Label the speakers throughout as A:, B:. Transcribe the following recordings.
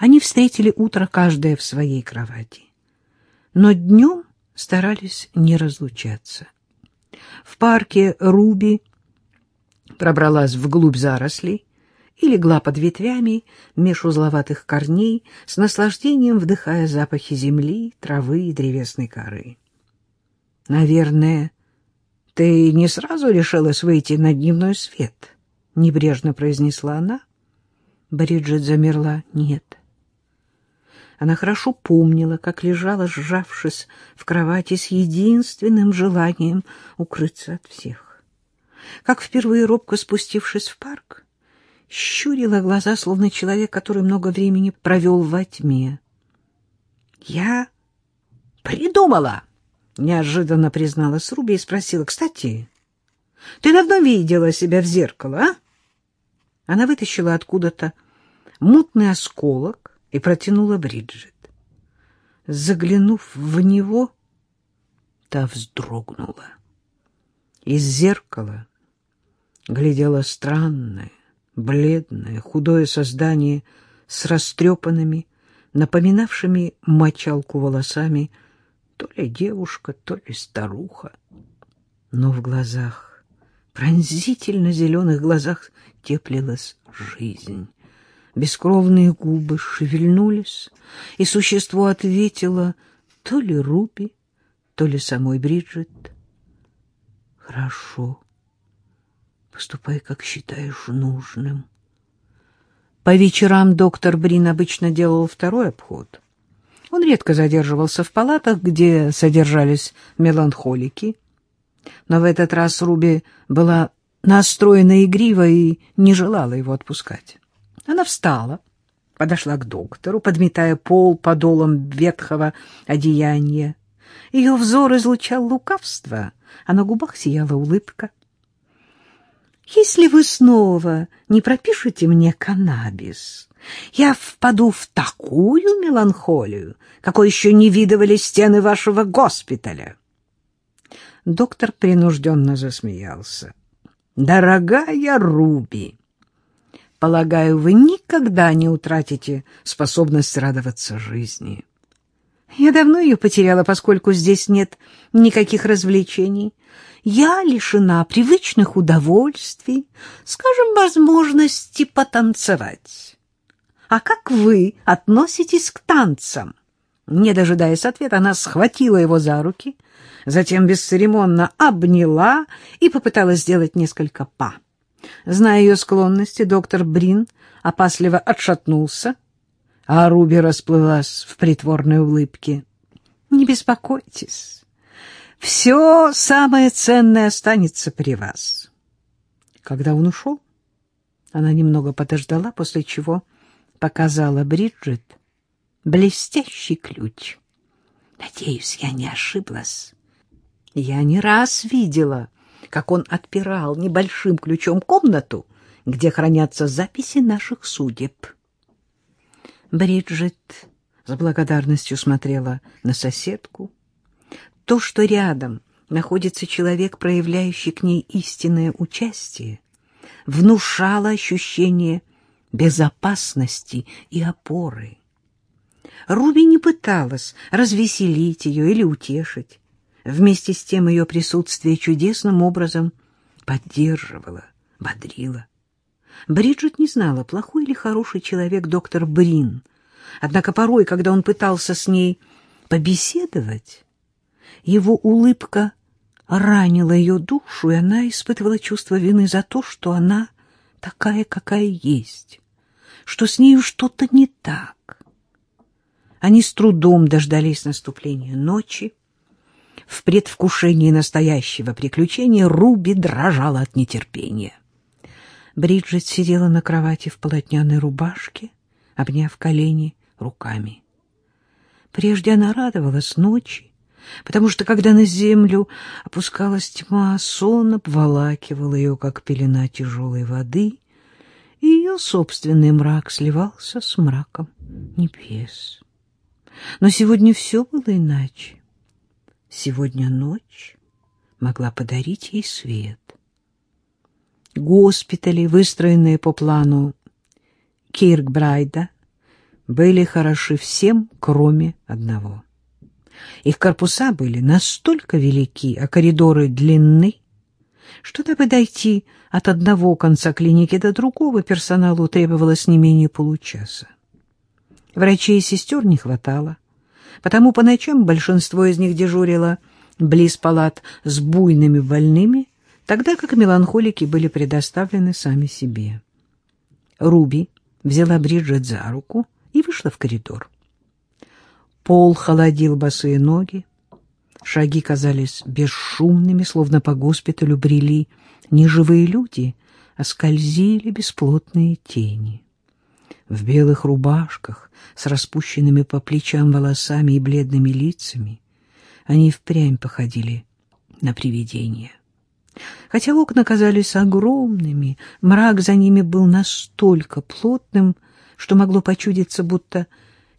A: Они встретили утро каждая в своей кровати. Но днем старались не разлучаться. В парке Руби пробралась вглубь зарослей и легла под ветвями меж узловатых корней, с наслаждением вдыхая запахи земли, травы и древесной коры. «Наверное, ты не сразу решилась выйти на дневной свет?» — небрежно произнесла она. Бриджит замерла. «Нет». Она хорошо помнила, как лежала, сжавшись в кровати с единственным желанием укрыться от всех. Как впервые робко спустившись в парк, щурила глаза, словно человек, который много времени провел во тьме. «Я придумала!» — неожиданно призналась Руби и спросила. «Кстати, ты давно видела себя в зеркало, а?» Она вытащила откуда-то мутный осколок и протянула Бриджит. Заглянув в него, та вздрогнула. Из зеркала глядело странное, бледное, худое создание с растрепанными, напоминавшими мочалку волосами, то ли девушка, то ли старуха. Но в глазах, пронзительно зеленых глазах, теплилась жизнь. Бескровные губы шевельнулись, и существо ответило то ли Руби, то ли самой Бриджит. «Хорошо, поступай, как считаешь нужным». По вечерам доктор Брин обычно делал второй обход. Он редко задерживался в палатах, где содержались меланхолики. Но в этот раз Руби была настроена игриво и не желала его отпускать. Она встала, подошла к доктору, подметая пол подолом ветхого одеяния. Ее взор излучал лукавство, а на губах сияла улыбка. «Если вы снова не пропишете мне каннабис, я впаду в такую меланхолию, какой еще не видывали стены вашего госпиталя». Доктор принужденно засмеялся. «Дорогая Руби!» Полагаю, вы никогда не утратите способность радоваться жизни. Я давно ее потеряла, поскольку здесь нет никаких развлечений. Я лишена привычных удовольствий, скажем, возможности потанцевать. А как вы относитесь к танцам? Не дожидаясь ответа, она схватила его за руки, затем бесцеремонно обняла и попыталась сделать несколько па. Зная ее склонности, доктор Брин опасливо отшатнулся, а Руби расплылась в притворной улыбке. — Не беспокойтесь, все самое ценное останется при вас. Когда он ушел, она немного подождала, после чего показала Бриджит блестящий ключ. Надеюсь, я не ошиблась. Я не раз видела как он отпирал небольшим ключом комнату, где хранятся записи наших судеб. Бриджит с благодарностью смотрела на соседку. То, что рядом находится человек, проявляющий к ней истинное участие, внушало ощущение безопасности и опоры. Руби не пыталась развеселить ее или утешить. Вместе с тем ее присутствие чудесным образом поддерживало, бодрило. Бриджит не знала, плохой или хороший человек доктор Брин. Однако порой, когда он пытался с ней побеседовать, его улыбка ранила ее душу, и она испытывала чувство вины за то, что она такая, какая есть, что с нею что-то не так. Они с трудом дождались наступления ночи, в предвкушении настоящего приключения Руби дрожала от нетерпения. Бриджит сидела на кровати в полотняной рубашке, обняв колени руками. Прежде она радовалась ночи, потому что, когда на землю опускалась тьма, сон обволакивал ее, как пелена тяжелой воды, и ее собственный мрак сливался с мраком небес. Но сегодня все было иначе. Сегодня ночь могла подарить ей свет. Госпитали, выстроенные по плану Киркбрайда, были хороши всем, кроме одного. Их корпуса были настолько велики, а коридоры длинны, что, дабы дойти от одного конца клиники до другого, персоналу требовалось не менее получаса. Врачей и сестер не хватало, потому по ночам большинство из них дежурило близ палат с буйными больными, тогда как меланхолики были предоставлены сами себе. Руби взяла Бриджит за руку и вышла в коридор. Пол холодил босые ноги, шаги казались бесшумными, словно по госпиталю брели не живые люди, а скользили бесплотные тени. В белых рубашках с распущенными по плечам волосами и бледными лицами они впрямь походили на привидения. Хотя окна казались огромными, мрак за ними был настолько плотным, что могло почудиться, будто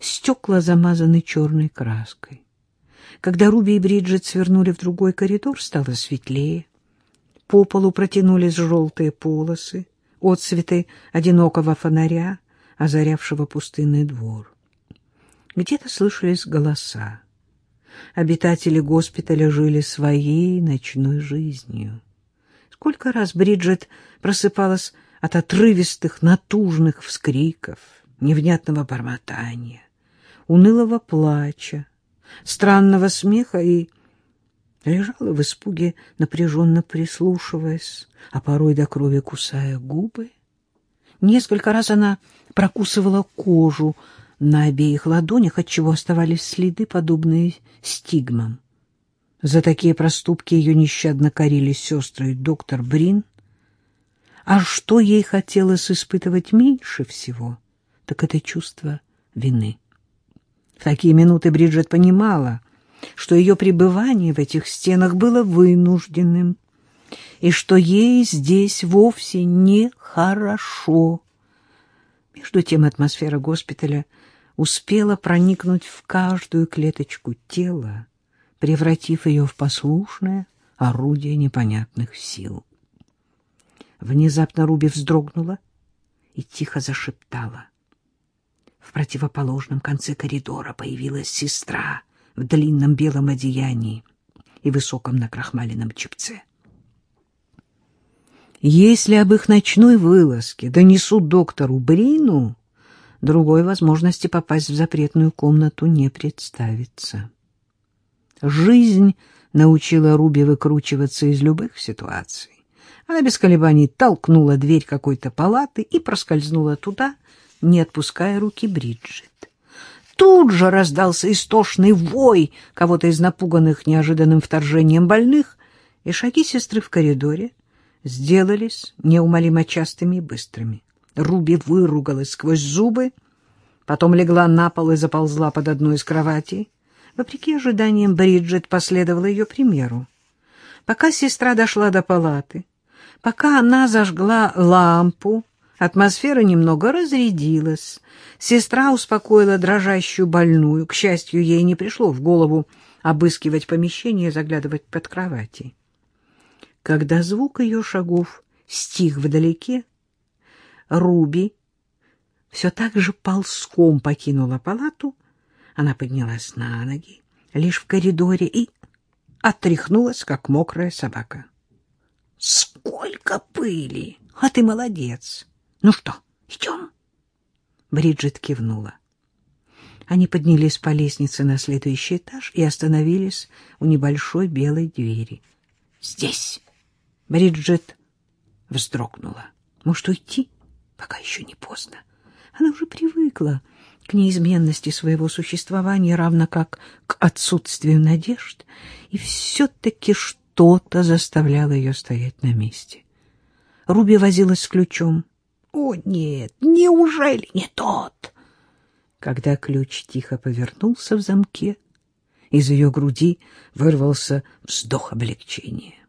A: стекла замазаны черной краской. Когда Руби и Бриджит свернули в другой коридор, стало светлее. По полу протянулись желтые полосы, отцветы одинокого фонаря, озарявшего пустынный двор. Где-то слышались голоса. Обитатели госпиталя жили своей ночной жизнью. Сколько раз Бриджит просыпалась от отрывистых, натужных вскриков, невнятного бормотания, унылого плача, странного смеха и лежала в испуге, напряженно прислушиваясь, а порой до крови кусая губы. Несколько раз она прокусывала кожу на обеих ладонях, отчего оставались следы, подобные стигмам. За такие проступки ее нещадно корили сестры и доктор Брин. А что ей хотелось испытывать меньше всего, так это чувство вины. В такие минуты Бриджит понимала, что ее пребывание в этих стенах было вынужденным, и что ей здесь вовсе не хорошо. Между тем атмосфера госпиталя успела проникнуть в каждую клеточку тела, превратив ее в послушное орудие непонятных сил. Внезапно Руби вздрогнула и тихо зашептала. В противоположном конце коридора появилась сестра в длинном белом одеянии и высоком накрахмаленном чепце. Если об их ночной вылазке донесут доктору Брину, другой возможности попасть в запретную комнату не представится. Жизнь научила Руби выкручиваться из любых ситуаций. Она без колебаний толкнула дверь какой-то палаты и проскользнула туда, не отпуская руки Бриджит. Тут же раздался истошный вой кого-то из напуганных неожиданным вторжением больных, и шаги сестры в коридоре сделались неумолимо частыми и быстрыми. Руби выругалась сквозь зубы, потом легла на пол и заползла под одну из кроватей. Вопреки ожиданиям, Бриджит последовала ее примеру. Пока сестра дошла до палаты, пока она зажгла лампу, атмосфера немного разрядилась. Сестра успокоила дрожащую больную. К счастью, ей не пришло в голову обыскивать помещение и заглядывать под кровати. Когда звук ее шагов стих вдалеке, Руби все так же ползком покинула палату, она поднялась на ноги, лишь в коридоре, и отряхнулась, как мокрая собака. — Сколько пыли! А ты молодец! Ну что, идем? Бриджит кивнула. Они поднялись по лестнице на следующий этаж и остановились у небольшой белой двери. «Здесь!» Бриджит вздрогнула. «Может, уйти? Пока еще не поздно. Она уже привыкла к неизменности своего существования, равно как к отсутствию надежд, и все-таки что-то заставляло ее стоять на месте. Руби возилась с ключом. «О, нет, неужели не тот?» Когда ключ тихо повернулся в замке, из ее груди вырвался вздох облегчения.